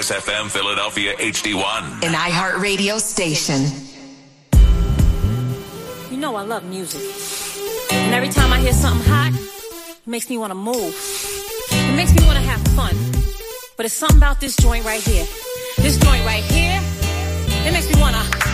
Kiss FM Philadelphia HD1. An iHeartRadio station. You know I love music. And every time I hear something hot, it makes me want to move. It makes me want to have fun. But it's something about this joint right here. This joint right here, it makes me want to.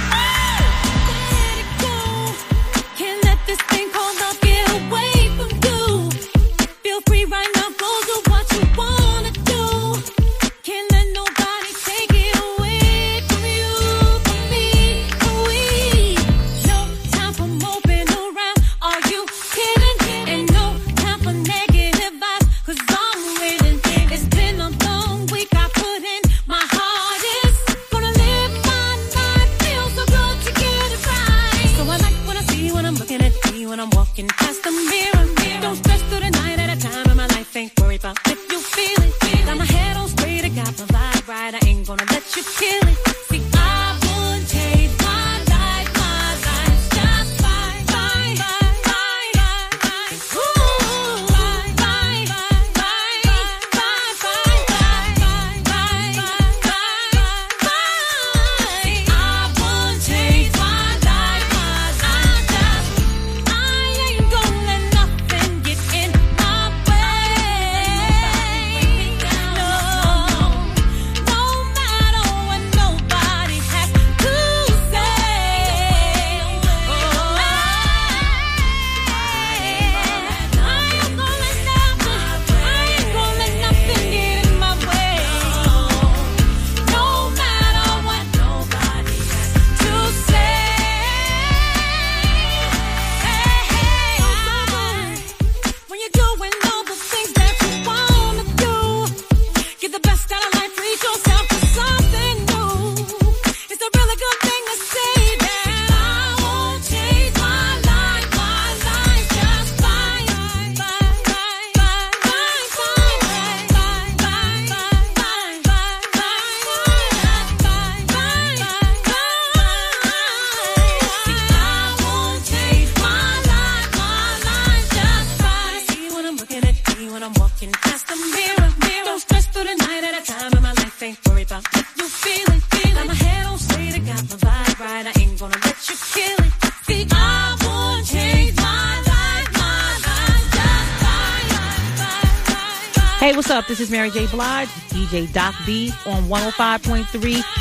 This is Mary J. Blige, DJ Doc B on 105.3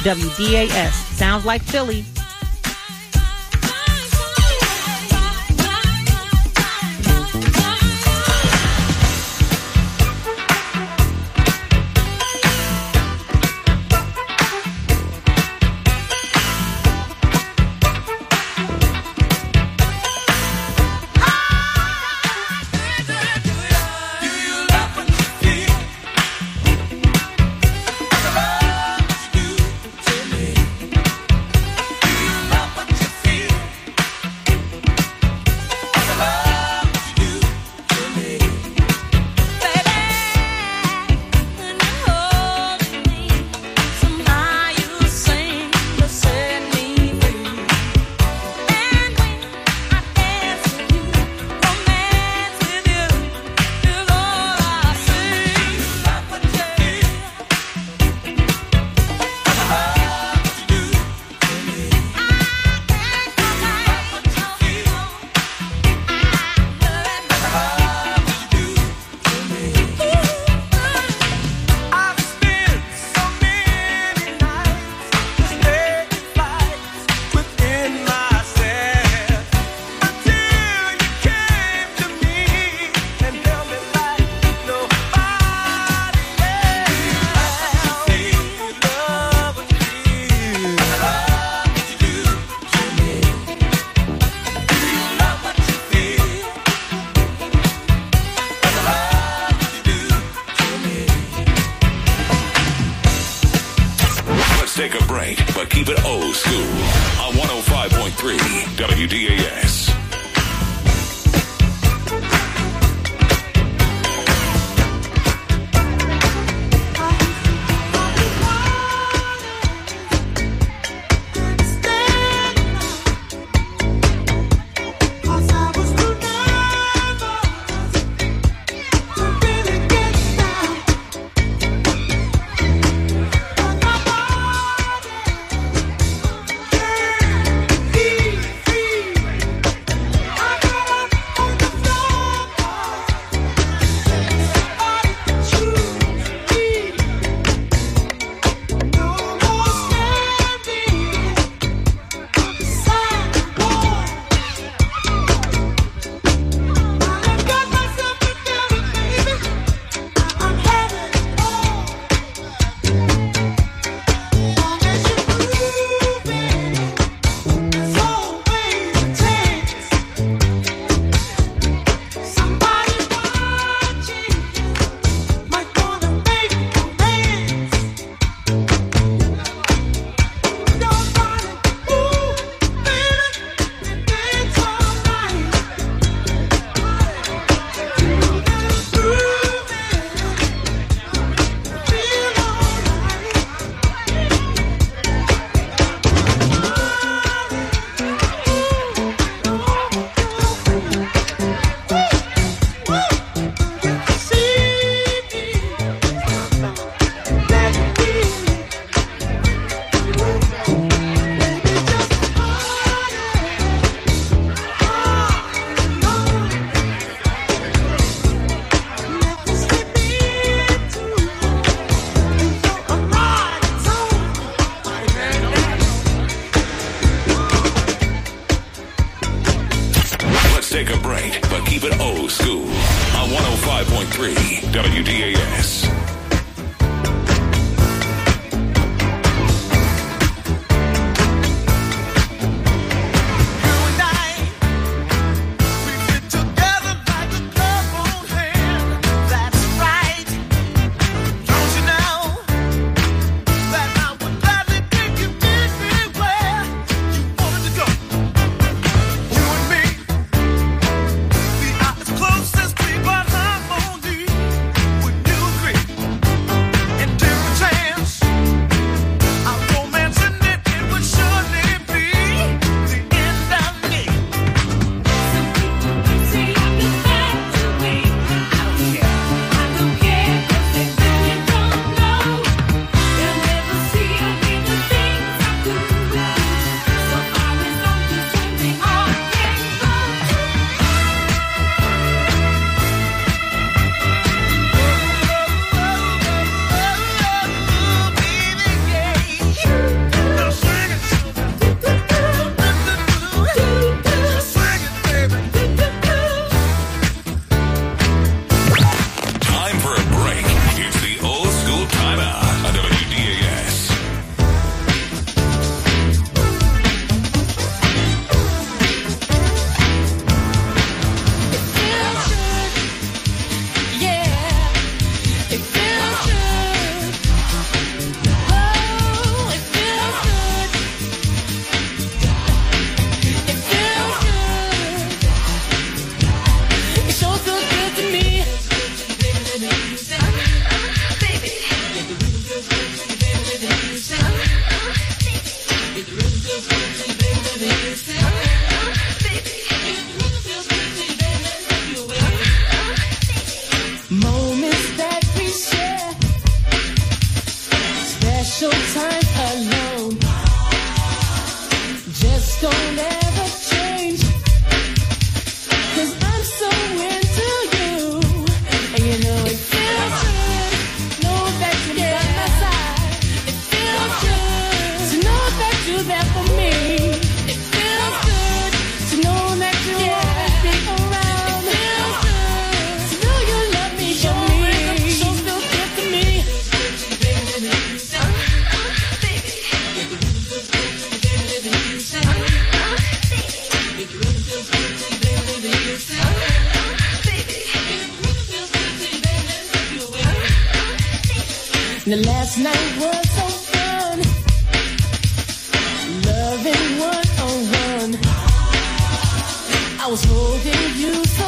WDAS. Sounds like Philly. take a break, but keep it old school on 105.3 WDAS. The last night was so fun. Loving one on one. I was holding you so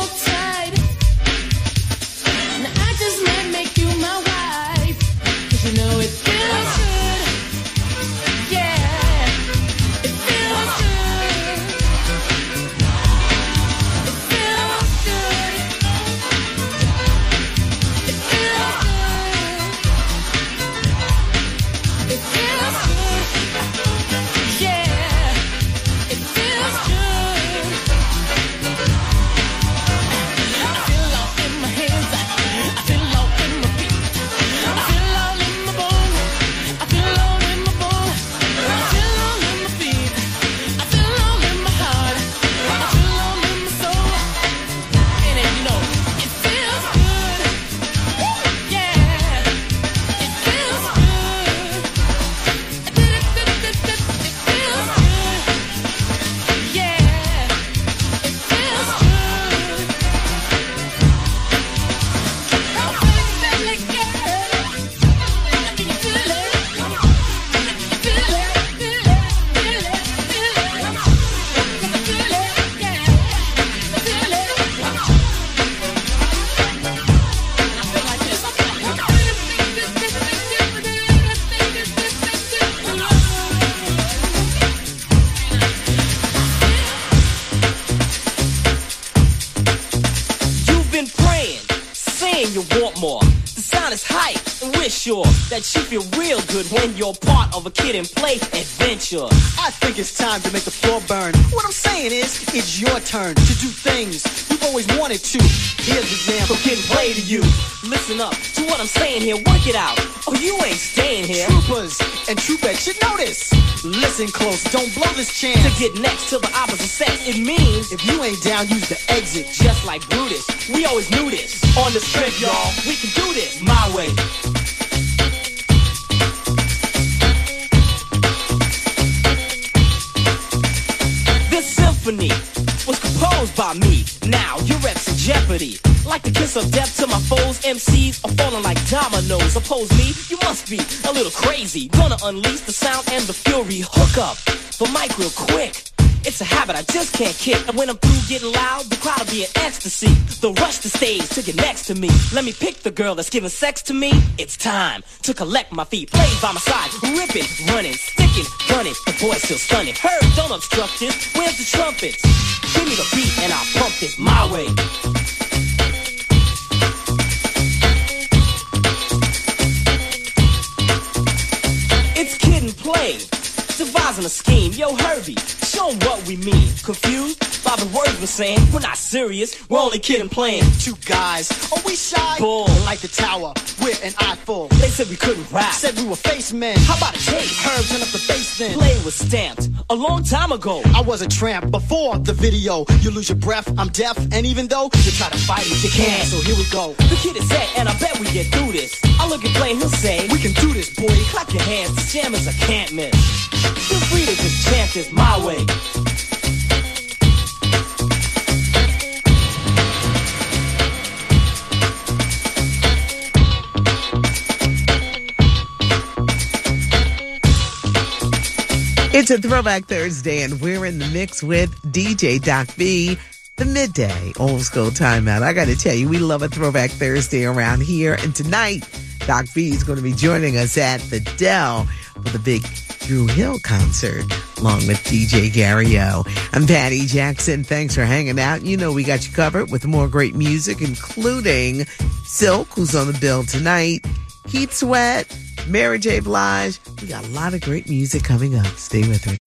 that you feel real good when you're part of a kid and play adventure. I think it's time to make the floor burn. What I'm saying is, it's your turn to do things you've always wanted to. Here's So kid and play to you. Listen up to what I'm saying here, work it out. Oh, you ain't staying here. Troopers and troopettes should know this. Listen close, don't blow this chance. To get next to the opposite sex, it means If you ain't down, use the exit. just like Brutus. We always knew this. On the strip, y'all, we can do this my way. Like the kiss of death to my foes, MCs are falling like dominoes. Oppose me, you must be a little crazy. Gonna unleash the sound and the fury. Hook up the mic real quick. It's a habit I just can't kick. And when I'm through getting loud, the crowd will be in ecstasy. They'll rush the stage to get next to me. Let me pick the girl that's giving sex to me. It's time to collect my feet. Plays by my side, ripping, running, sticking, gunning. The boy's still stunning. Heard, don't obstruct this. Where's the trumpets? Give me the beat and I'll pump this my way. Kid devising a scheme. Yo, Herbie, show 'em what we mean. Confused by the words we're saying? We're not serious, we're only kid and playing. Two guys, are we shy? Bull. Like the tower, we're an eyeful. They said we couldn't rap. Said we were face men. How about a tape? Herb, turn up the bass then. Play was stamped a long time ago. I was a tramp before the video. You lose your breath, I'm deaf, and even though you try to fight it, you can't. So here we go. The kid is set, and I bet we get through this. I look at play, he'll say, We can do this, boy. Clap your hands, the jam is a can't miss. Feel free to just chant this my way. It's Throwback Thursday, and we're in the mix with DJ Doc B, the midday old school timeout. I got to tell you, we love a Throwback Thursday around here. And tonight, Doc B is going to be joining us at the Dell for the big Dru Hill concert, along with DJ Gary O. I'm Patty Jackson. Thanks for hanging out. You know, we got you covered with more great music, including Silk, who's on the bill tonight, Keith Sweat, Mary J. Blige. We got a lot of great music coming up. Stay with me.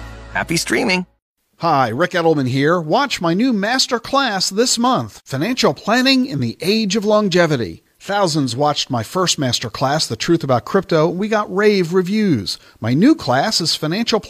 Happy streaming. Hi, Rick Edelman here. Watch my new master class this month Financial Planning in the Age of Longevity. Thousands watched my first master class, The Truth About Crypto. We got rave reviews. My new class is Financial